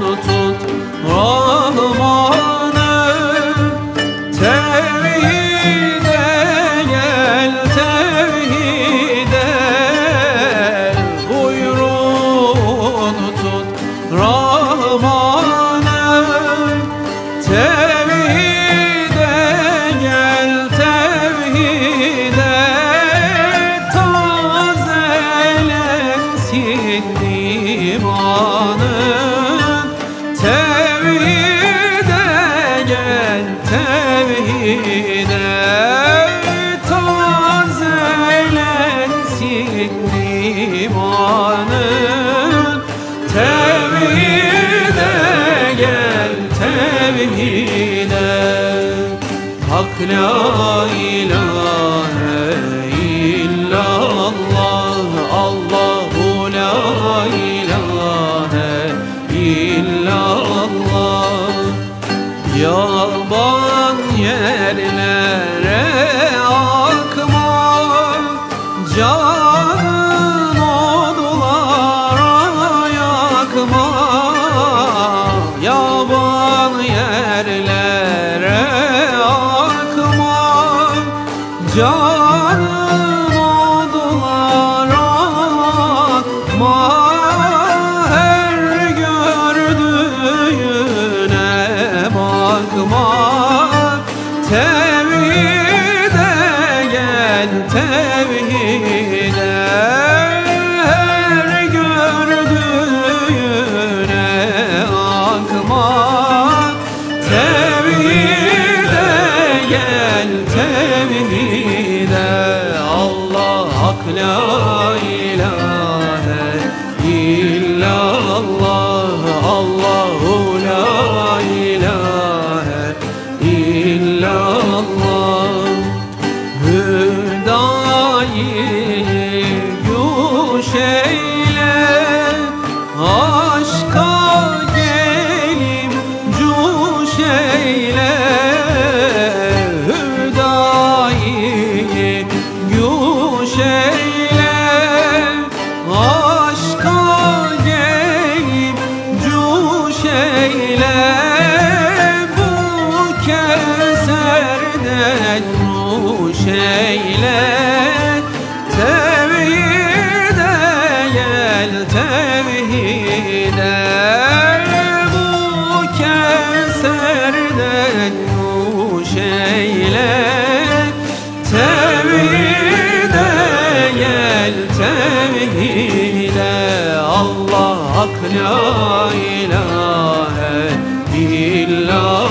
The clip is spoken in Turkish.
tut Rahmanı Tevhide gel tevhide. Buyruğunu tut Rahmanı Tevhide gel tevhide. Tazelensin imanın tevhide Tazelensin imanın. Tevhide gel tevhide. Hak la ilahe illallah Allahu la ilahe illallah. Yaban yerlere akma. Canın odulara yakma Yaban yerlere akma. Canın Tevhide gel tevhide Her gördüğüne akma Tevhide gel tevhide Allah hak la eyle Aşka gelim cuş eyle. Hüdayi Aşka gelim cuş Bu keserden nuş eyle gel tevhide Bu keserden nuş eyle. Tevhide gel tevhide Allah hak la ilahe billah